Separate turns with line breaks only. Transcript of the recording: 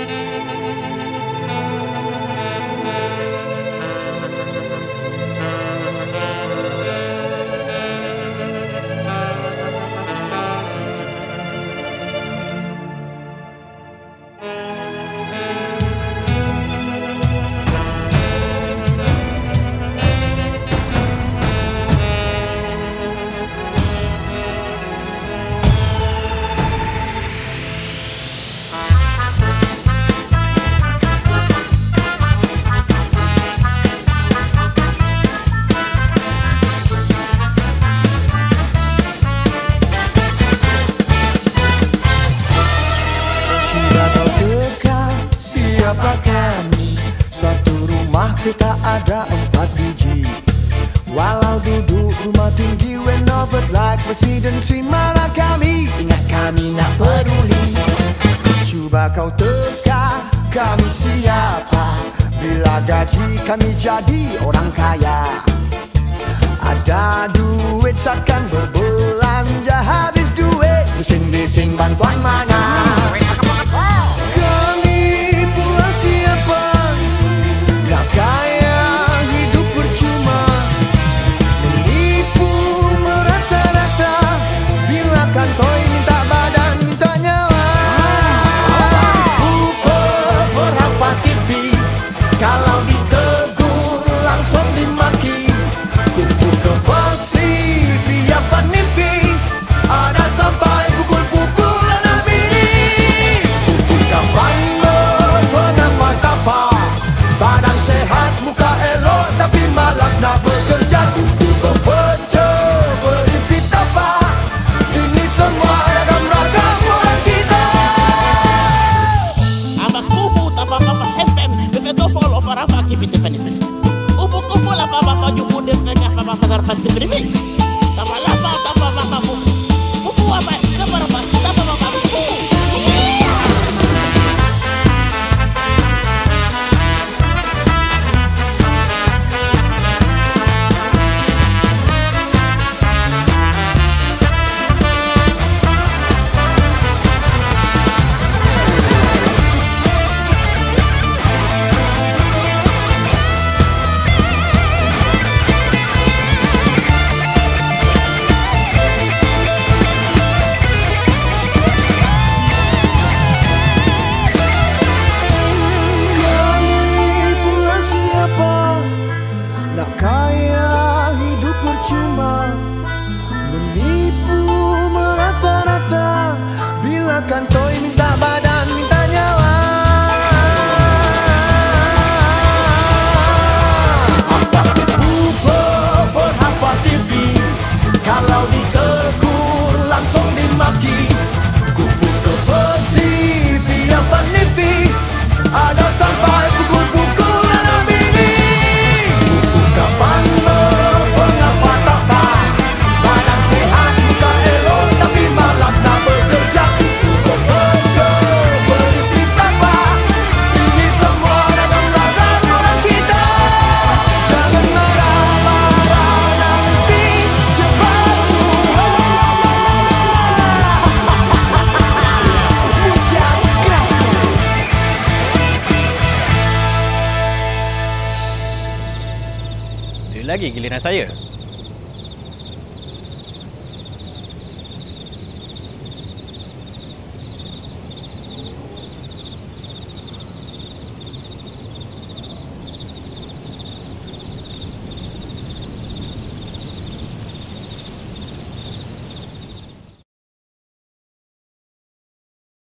Música siapa kami? Suatu rumah kita ada empat biji. Walau duduk rumah tinggi When over like presidency Marah kami. Ingat kami nak peduli. Cuba kau teka kami siapa? Bila gaji kami jadi orang kaya. Ada duit saatkan berbelanja. Habis duit bising-bising bantuan mana Bila
fiti fani fani o fo ko fo la
fa
ba Lagi giliran saya